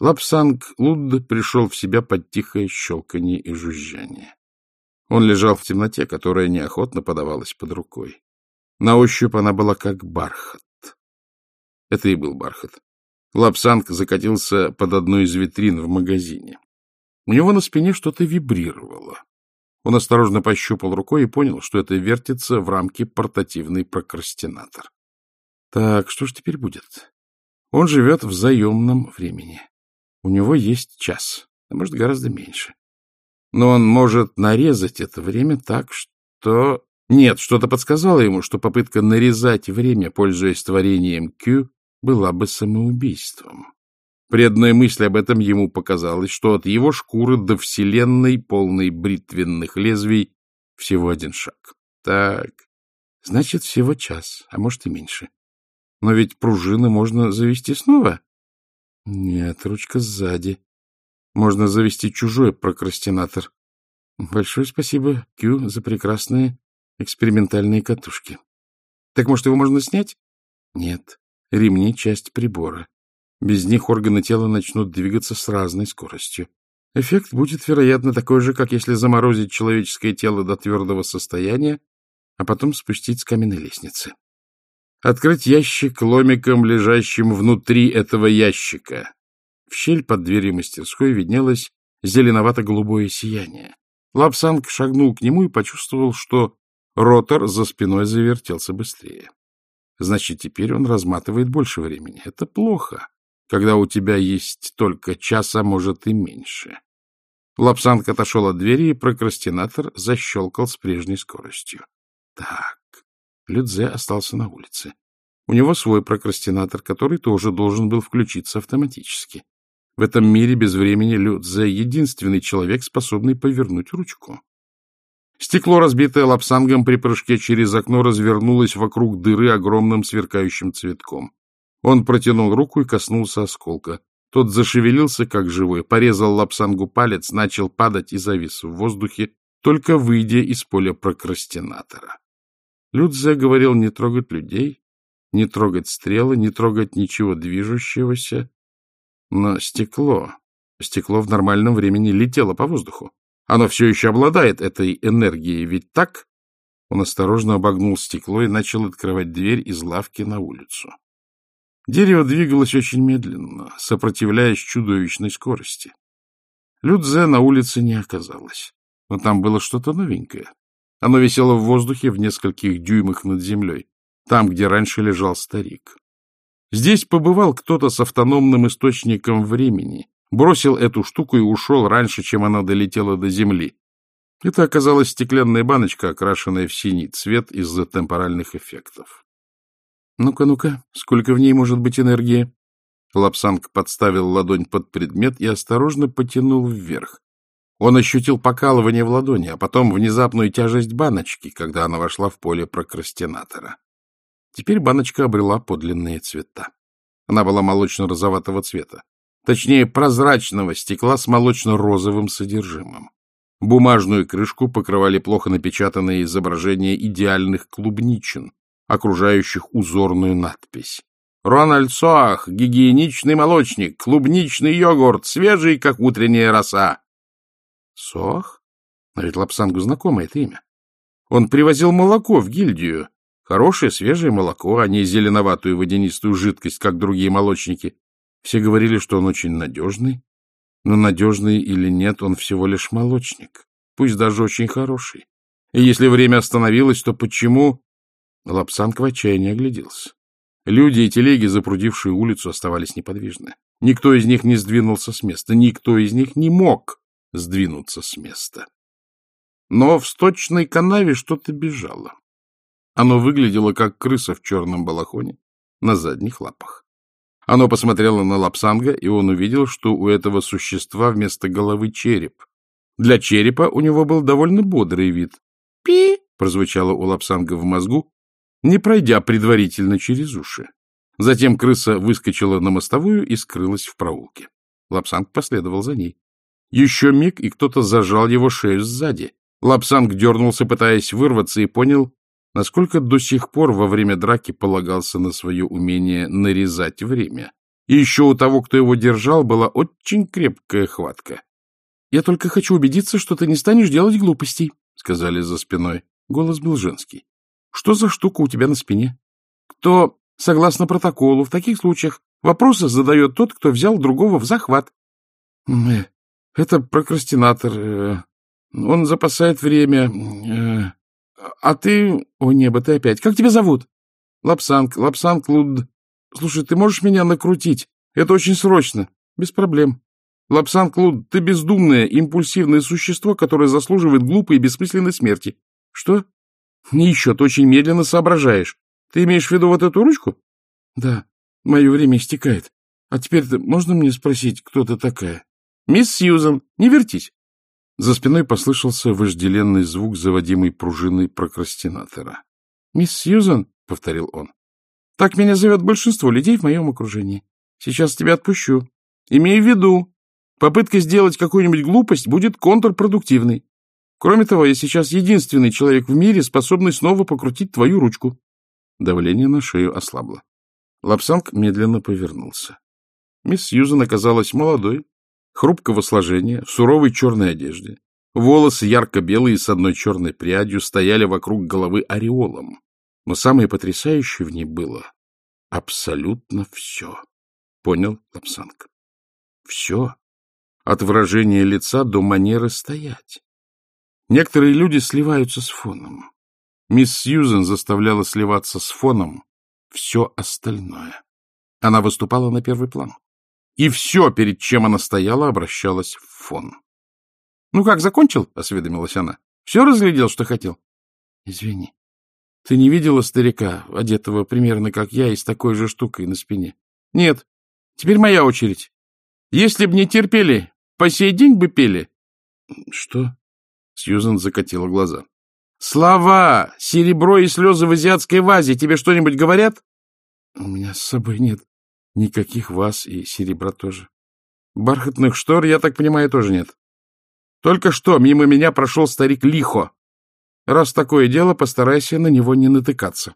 Лобсанг Лудд пришел в себя под тихое щелканье и жужжание. Он лежал в темноте, которая неохотно подавалась под рукой. На ощупь она была как бархат. Это и был бархат. Лобсанг закатился под одну из витрин в магазине. У него на спине что-то вибрировало. Он осторожно пощупал рукой и понял, что это вертится в рамке портативный прокрастинатор. Так, что же теперь будет? Он живет в заемном времени. У него есть час, а может, гораздо меньше. Но он может нарезать это время так, что... Нет, что-то подсказало ему, что попытка нарезать время, пользуясь творением Q, была бы самоубийством. При одной мысли об этом ему показалось, что от его шкуры до вселенной, полной бритвенных лезвий, всего один шаг. Так, значит, всего час, а может и меньше. Но ведь пружины можно завести снова. Нет, ручка сзади. Можно завести чужой прокрастинатор. Большое спасибо, Кью, за прекрасные экспериментальные катушки. Так, может, его можно снять? Нет. Ремни — часть прибора. Без них органы тела начнут двигаться с разной скоростью. Эффект будет, вероятно, такой же, как если заморозить человеческое тело до твердого состояния, а потом спустить с каменной лестницы. Открыть ящик ломиком, лежащим внутри этого ящика. В щель под дверью мастерской виднелось зеленовато-голубое сияние. Лапсанг шагнул к нему и почувствовал, что ротор за спиной завертелся быстрее. Значит, теперь он разматывает больше времени. Это плохо, когда у тебя есть только час, а может и меньше. Лапсанг отошел от двери, и прокрастинатор защелкал с прежней скоростью. Так, Людзе остался на улице. У него свой прокрастинатор, который тоже должен был включиться автоматически. В этом мире без времени Людзе — единственный человек, способный повернуть ручку. Стекло, разбитое лапсангом при прыжке через окно, развернулось вокруг дыры огромным сверкающим цветком. Он протянул руку и коснулся осколка. Тот зашевелился, как живой, порезал лапсангу палец, начал падать и завис в воздухе, только выйдя из поля прокрастинатора. Людзе говорил не трогать людей, не трогать стрелы, не трогать ничего движущегося. Но стекло, стекло в нормальном времени летело по воздуху. Оно все еще обладает этой энергией, ведь так? Он осторожно обогнул стекло и начал открывать дверь из лавки на улицу. Дерево двигалось очень медленно, сопротивляясь чудовищной скорости. Людзе на улице не оказалось, но там было что-то новенькое. Оно висело в воздухе в нескольких дюймах над землей, там, где раньше лежал старик. Здесь побывал кто-то с автономным источником времени, бросил эту штуку и ушел раньше, чем она долетела до земли. Это оказалась стеклянная баночка, окрашенная в синий цвет из-за темпоральных эффектов. «Ну-ка, ну-ка, сколько в ней может быть энергии?» Лапсанг подставил ладонь под предмет и осторожно потянул вверх. Он ощутил покалывание в ладони, а потом внезапную тяжесть баночки, когда она вошла в поле прокрастинатора. Теперь баночка обрела подлинные цвета. Она была молочно-розоватого цвета. Точнее, прозрачного стекла с молочно-розовым содержимым. Бумажную крышку покрывали плохо напечатанные изображения идеальных клубничин, окружающих узорную надпись. «Рональд Соах, гигиеничный молочник, клубничный йогурт, свежий, как утренняя роса». Соах? Но ведь Лапсангу знакомо это имя. Он привозил молоко в гильдию. Хорошее, свежее молоко, а не зеленоватую водянистую жидкость, как другие молочники. Все говорили, что он очень надежный. Но надежный или нет, он всего лишь молочник, пусть даже очень хороший. И если время остановилось, то почему... Лапсанг в отчаянии огляделся. Люди и телеги, запрудившие улицу, оставались неподвижны. Никто из них не сдвинулся с места, никто из них не мог сдвинуться с места. Но в сточной канаве что-то бежало. Оно выглядело, как крыса в черном балахоне на задних лапах. Оно посмотрело на Лобсанга, и он увидел, что у этого существа вместо головы череп. Для черепа у него был довольно бодрый вид. «Пи!» — прозвучало у Лобсанга в мозгу, не пройдя предварительно через уши. Затем крыса выскочила на мостовую и скрылась в проулке. Лобсанг последовал за ней. Еще миг, и кто-то зажал его шею сзади. Лобсанг дернулся, пытаясь вырваться, и понял, насколько до сих пор во время драки полагался на свое умение нарезать время. И еще у того, кто его держал, была очень крепкая хватка. — Я только хочу убедиться, что ты не станешь делать глупостей, — сказали за спиной. Голос был женский. — Что за штука у тебя на спине? Кто, согласно протоколу, в таких случаях вопросы задает тот, кто взял другого в захват? Э, — Это прокрастинатор. Э, он запасает время. Э, а ты... О, небо, ты опять. Как тебя зовут? Лобсанг, Лобсанг Лудд. Слушай, ты можешь меня накрутить? Это очень срочно. Без проблем. Лобсанг Лудд, ты бездумное, импульсивное существо, которое заслуживает глупой и бессмысленной смерти. Что? Еще, ты очень медленно соображаешь. Ты имеешь в виду вот эту ручку? Да, мое время истекает. А теперь можно мне спросить, кто ты такая? Мисс Сьюзан, не вертись. За спиной послышался вожделенный звук, заводимой пружиной прокрастинатора. — Мисс Сьюзан, — повторил он, — так меня зовет большинство людей в моем окружении. Сейчас тебя отпущу. Имей в виду, попытка сделать какую-нибудь глупость будет контрпродуктивной. Кроме того, я сейчас единственный человек в мире, способный снова покрутить твою ручку. Давление на шею ослабло. Лобсанг медленно повернулся. Мисс Сьюзан оказалась молодой, хрупкого сложения, в суровой черной одежде. Волосы ярко-белые с одной черной прядью стояли вокруг головы ореолом. Но самое потрясающее в ней было абсолютно все. Понял Лобсанг? Все. От выражения лица до манеры стоять. Некоторые люди сливаются с фоном. Мисс Сьюзен заставляла сливаться с фоном все остальное. Она выступала на первый план и все, перед чем она стояла, обращалось в фон. — Ну как, закончил? — осведомилась она. — Все разглядел, что хотел? — Извини. Ты не видела старика, одетого примерно как я и с такой же штукой на спине? — Нет. Теперь моя очередь. Если б не терпели, по сей день бы пели. — Что? — Сьюзан закатила глаза. — Слова, серебро и слезы в азиатской вазе тебе что-нибудь говорят? — У меня с собой нет Никаких вас и серебра тоже. Бархатных штор, я так понимаю, тоже нет. Только что мимо меня прошел старик Лихо. Раз такое дело, постарайся на него не натыкаться.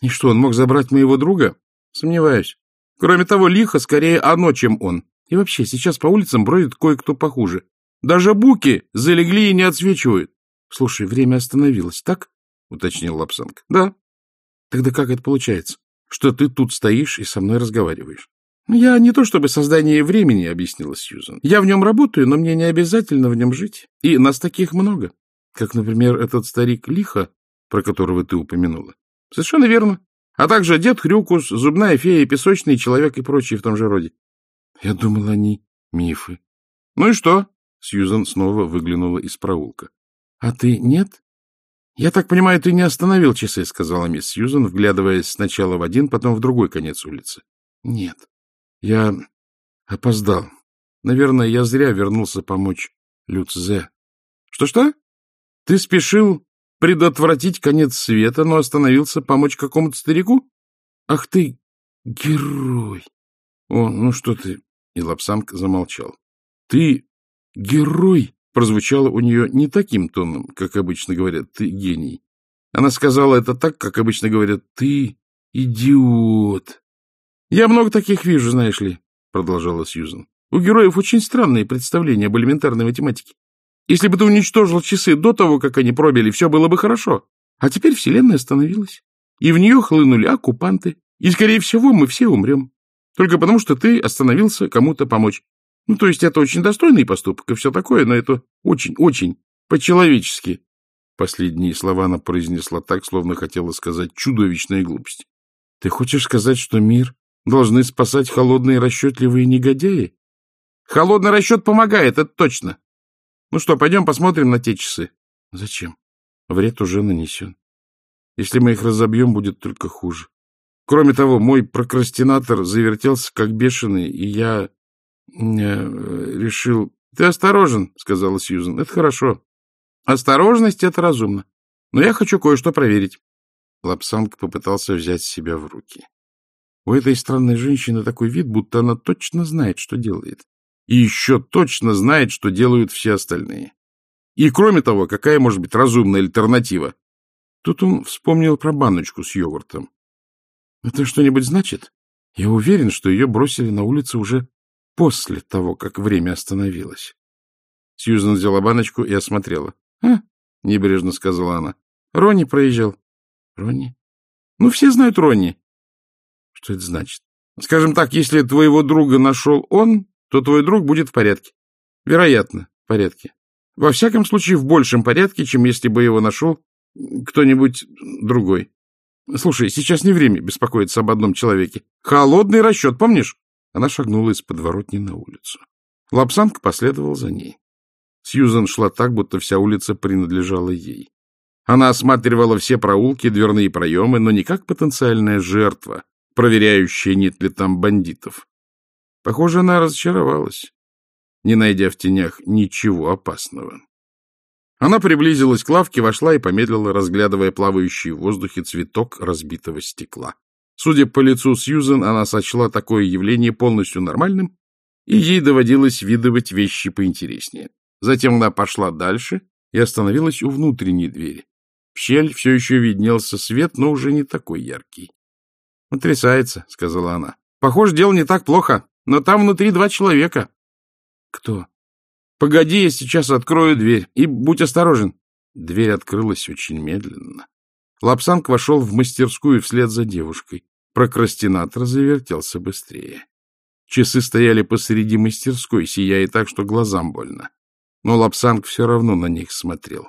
И что, он мог забрать моего друга? Сомневаюсь. Кроме того, Лихо скорее оно, чем он. И вообще, сейчас по улицам бродит кое-кто похуже. Даже буки залегли и не отсвечивают. Слушай, время остановилось, так? — уточнил Лапсанг. — Да. Тогда как это получается? Что ты тут стоишь и со мной разговариваешь. — Я не то чтобы создание времени, — объяснила Сьюзан. — Я в нем работаю, но мне не обязательно в нем жить. И нас таких много. Как, например, этот старик Лиха, про которого ты упомянула. — Совершенно верно. А также дед Хрюкус, зубная фея, песочный человек и прочие в том же роде. — Я думал, они мифы. — Ну и что? — Сьюзан снова выглянула из проулка. — А ты нет? «Я так понимаю, ты не остановил часы», — сказала мисс Сьюзен, вглядываясь сначала в один, потом в другой конец улицы. «Нет, я опоздал. Наверное, я зря вернулся помочь Люцзе». «Что-что? Ты спешил предотвратить конец света, но остановился помочь какому-то старику? Ах ты, герой!» «О, ну что ты...» — и Лапсанг замолчал. «Ты герой!» Прозвучало у нее не таким тоном, как обычно говорят «ты гений». Она сказала это так, как обычно говорят «ты идиот». «Я много таких вижу, знаешь ли», — продолжала Сьюзен. «У героев очень странные представления об элементарной математике. Если бы ты уничтожил часы до того, как они пробили, все было бы хорошо. А теперь Вселенная остановилась, и в нее хлынули оккупанты, и, скорее всего, мы все умрем. Только потому, что ты остановился кому-то помочь. Ну, то есть это очень достойный поступок и все такое, но это очень-очень по-человечески. Последние слова она произнесла так, словно хотела сказать чудовищная глупость. Ты хочешь сказать, что мир должны спасать холодные расчетливые негодяи? Холодный расчет помогает, это точно. Ну что, пойдем посмотрим на те часы. Зачем? Вред уже нанесен. Если мы их разобьем, будет только хуже. Кроме того, мой прокрастинатор завертелся как бешеный, и я решил... — Ты осторожен, — сказала Сьюзен. — Это хорошо. Осторожность — это разумно. Но я хочу кое-что проверить. Лапсанг попытался взять себя в руки. У этой странной женщины такой вид, будто она точно знает, что делает. И еще точно знает, что делают все остальные. И кроме того, какая может быть разумная альтернатива? Тут он вспомнил про баночку с йогуртом. — Это что-нибудь значит? Я уверен, что ее бросили на улице уже после того, как время остановилось. Сьюзан взяла баночку и осмотрела. — А, — небрежно сказала она. — Ронни проезжал. — Ронни? — Ну, все знают Ронни. — Что это значит? — Скажем так, если твоего друга нашел он, то твой друг будет в порядке. Вероятно, в порядке. Во всяком случае, в большем порядке, чем если бы его нашел кто-нибудь другой. Слушай, сейчас не время беспокоиться об одном человеке. Холодный расчет, помнишь? Она шагнула из подворотни на улицу. Лапсанг последовал за ней. Сьюзан шла так, будто вся улица принадлежала ей. Она осматривала все проулки, дверные проемы, но не как потенциальная жертва, проверяющая, нет ли там бандитов. Похоже, она разочаровалась, не найдя в тенях ничего опасного. Она приблизилась к лавке, вошла и помедлила, разглядывая плавающий в воздухе цветок разбитого стекла. Судя по лицу Сьюзен, она сочла такое явление полностью нормальным, и ей доводилось видывать вещи поинтереснее. Затем она пошла дальше и остановилась у внутренней двери. В щель все еще виднелся свет, но уже не такой яркий. — Потрясается, — сказала она. — Похоже, дело не так плохо, но там внутри два человека. — Кто? — Погоди, я сейчас открою дверь, и будь осторожен. Дверь открылась очень медленно. Лапсанг вошел в мастерскую вслед за девушкой. Прокрастинатор завертелся быстрее. Часы стояли посреди мастерской, сияя так, что глазам больно. Но Лобсанг все равно на них смотрел.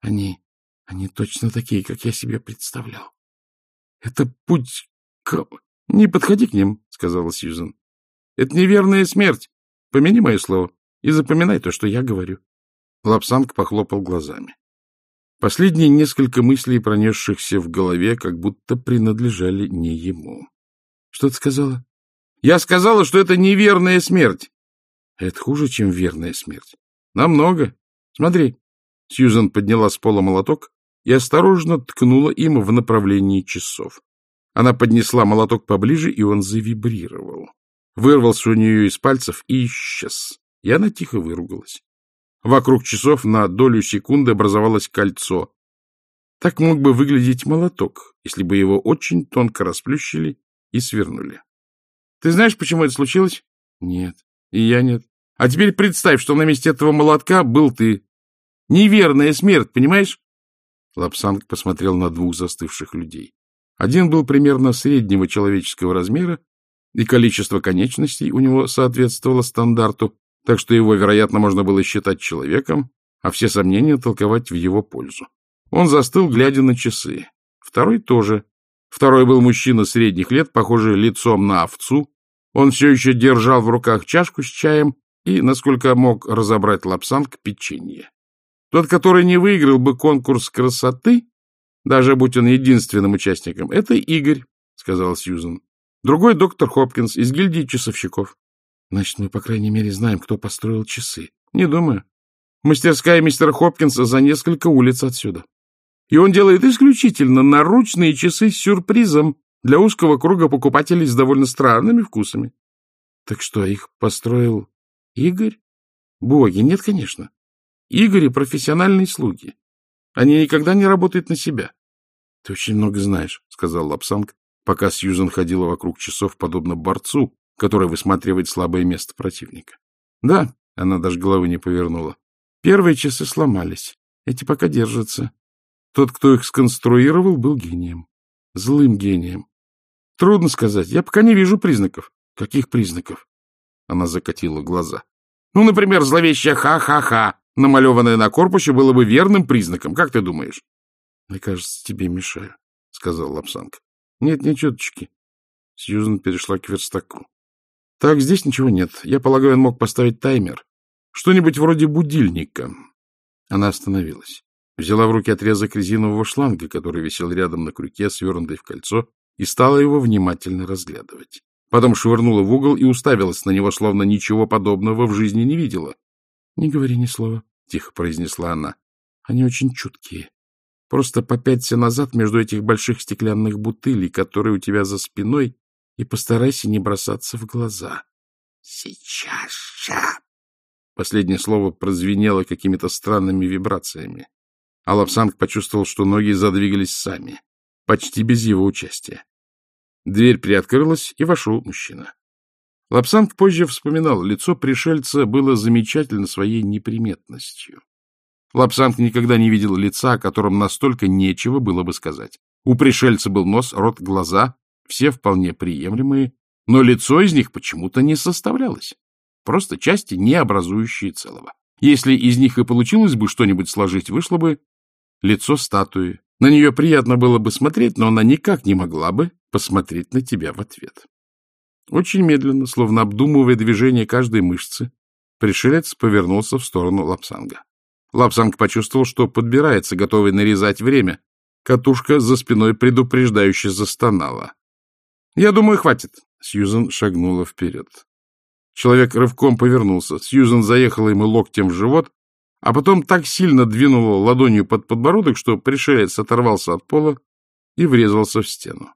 Они, они точно такие, как я себе представлял. Это путь к... Не подходи к ним, сказала Сьюзен. Это верная смерть. Помяни мое слово и запоминай то, что я говорю. Лобсанг похлопал глазами. Последние несколько мыслей, пронесшихся в голове, как будто принадлежали не ему. — Что ты сказала? — Я сказала, что это неверная смерть. — Это хуже, чем верная смерть. — Намного. Смотри. Сьюзан подняла с пола молоток и осторожно ткнула им в направлении часов. Она поднесла молоток поближе, и он завибрировал. Вырвался у нее из пальцев и исчез. И она тихо выругалась. Вокруг часов на долю секунды образовалось кольцо. Так мог бы выглядеть молоток, если бы его очень тонко расплющили и свернули. Ты знаешь, почему это случилось? Нет. И я нет. А теперь представь, что на месте этого молотка был ты. Неверная смерть, понимаешь? Лапсанг посмотрел на двух застывших людей. Один был примерно среднего человеческого размера, и количество конечностей у него соответствовало стандарту, так что его, вероятно, можно было считать человеком, а все сомнения толковать в его пользу. Он застыл, глядя на часы. Второй тоже. Второй был мужчина средних лет, похожий лицом на овцу. Он все еще держал в руках чашку с чаем и, насколько мог разобрать лапсанг, печенье. Тот, который не выиграл бы конкурс красоты, даже будь он единственным участником, это Игорь, — сказал Сьюзен. Другой — доктор Хопкинс из гильдии часовщиков. Значит, мы, по крайней мере, знаем, кто построил часы. Не думаю. Мастерская мистера Хопкинса за несколько улиц отсюда. И он делает исключительно наручные часы с сюрпризом для узкого круга покупателей с довольно странными вкусами. Так что, их построил Игорь? Боги, нет, конечно. Игорь — профессиональные слуги. Они никогда не работают на себя. — Ты очень много знаешь, — сказал Лапсанг, пока Сьюзан ходила вокруг часов, подобно борцу, который высматривает слабое место противника. Да, она даже головы не повернула. Первые часы сломались, эти пока держатся. Тот, кто их сконструировал, был гением. Злым гением. Трудно сказать, я пока не вижу признаков. Каких признаков? Она закатила глаза. Ну, например, зловещее «ха-ха-ха», намалеванное на корпусе, было бы верным признаком. Как ты думаешь? — Мне кажется, тебе мешаю, — сказал Лапсанг. — Нет, не чуточки. Сьюзен перешла к верстаку. Так, здесь ничего нет. Я полагаю, он мог поставить таймер. Что-нибудь вроде будильника. Она остановилась. Взяла в руки отрезок резинового шланга, который висел рядом на крюке, свернутый в кольцо, и стала его внимательно разглядывать. Потом швырнула в угол и уставилась на него, словно ничего подобного в жизни не видела. — Не говори ни слова, — тихо произнесла она. — Они очень чуткие. Просто попяться назад между этих больших стеклянных бутылей, которые у тебя за спиной, и постарайся не бросаться в глаза. — Сейчас же! Последнее слово прозвенело какими-то странными вибрациями. А Лапсанг почувствовал, что ноги задвигались сами, почти без его участия. Дверь приоткрылась, и вошел мужчина. Лобсанг позже вспоминал, лицо пришельца было замечательно своей неприметностью. Лобсанг никогда не видел лица, о котором настолько нечего было бы сказать. У пришельца был нос, рот, глаза, все вполне приемлемые, но лицо из них почему-то не составлялось. Просто части, не образующие целого. Если из них и получилось бы что-нибудь сложить, вышло бы лицо статуи. На нее приятно было бы смотреть, но она никак не могла бы посмотреть на тебя в ответ. Очень медленно, словно обдумывая движение каждой мышцы, пришелец повернулся в сторону Лапсанга. Лапсанг почувствовал, что подбирается, готовый нарезать время. Катушка за спиной предупреждающе застонала. — Я думаю, хватит. Сьюзен шагнула вперед. Человек рывком повернулся. Сьюзен заехала ему локтем в живот, а потом так сильно двинула ладонью под подбородок, что пришелец оторвался от пола и врезался в стену.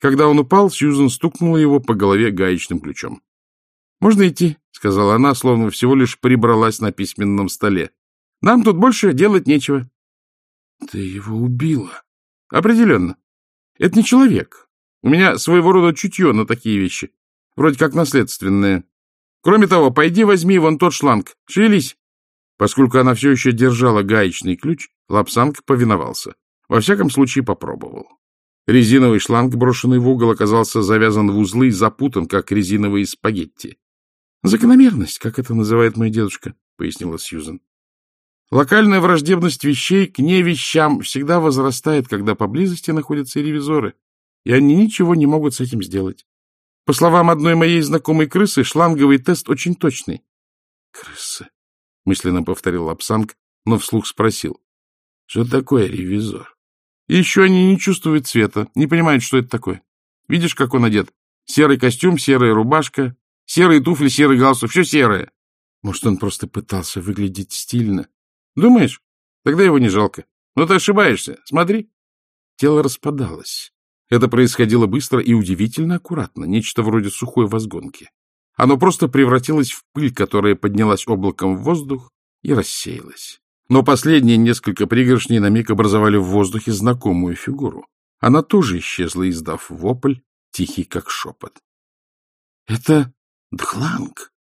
Когда он упал, Сьюзен стукнула его по голове гаечным ключом. — Можно идти, — сказала она, словно всего лишь прибралась на письменном столе. — Нам тут больше делать нечего. — Ты его убила. — Определенно. Это не человек. У меня своего рода чутье на такие вещи. Вроде как наследственное. Кроме того, пойди возьми вон тот шланг. Шевелись. Поскольку она все еще держала гаечный ключ, Лапсанг повиновался. Во всяком случае, попробовал. Резиновый шланг, брошенный в угол, оказался завязан в узлы и запутан, как резиновые спагетти. — Закономерность, как это называет мой дедушка, — пояснила Сьюзен. Локальная враждебность вещей к невещам всегда возрастает, когда поблизости находятся ревизоры, и они ничего не могут с этим сделать. По словам одной моей знакомой крысы, шланговый тест очень точный. — Крысы, — мысленно повторил Лапсанг, но вслух спросил. — Что такое ревизор? Еще они не чувствуют цвета, не понимают, что это такое. Видишь, как он одет? Серый костюм, серая рубашка, серые туфли, серый галстук, все серое. Может, он просто пытался выглядеть стильно. Думаешь? Тогда его не жалко. Но ты ошибаешься. Смотри. Тело распадалось. Это происходило быстро и удивительно аккуратно, нечто вроде сухой возгонки. Оно просто превратилось в пыль, которая поднялась облаком в воздух и рассеялась. Но последние несколько пригоршней на миг образовали в воздухе знакомую фигуру. Она тоже исчезла, издав вопль, тихий как шепот. — Это Дхланг!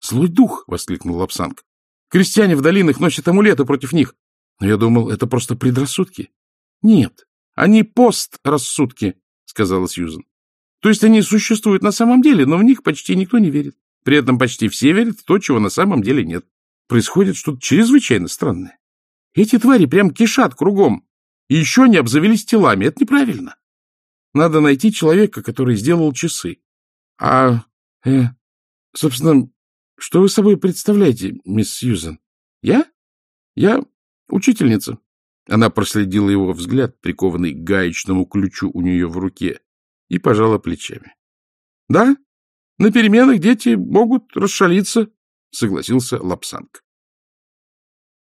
Злой дух! — воскликнул Лапсанг. — Крестьяне в долинах носят амулеты против них. Но я думал, это просто предрассудки. — Нет, они пострассудки, — сказала Сьюзен. То есть они существуют на самом деле, но в них почти никто не верит. При этом почти все верят в то, чего на самом деле нет. Происходит что-то чрезвычайно странное. Эти твари прям кишат кругом. И еще не обзавелись телами. Это неправильно. Надо найти человека, который сделал часы. А, э, собственно, что вы собой представляете, мисс Сьюзен? Я? Я учительница. Она проследила его взгляд, прикованный к гаечному ключу у нее в руке, и пожала плечами. — Да, на переменах дети могут расшалиться, — согласился Лапсанг.